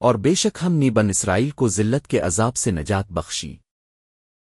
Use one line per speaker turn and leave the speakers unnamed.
اور بے شک ہم نے بن اسرائیل کو ذلت کے عذاب سے نجات بخشی۔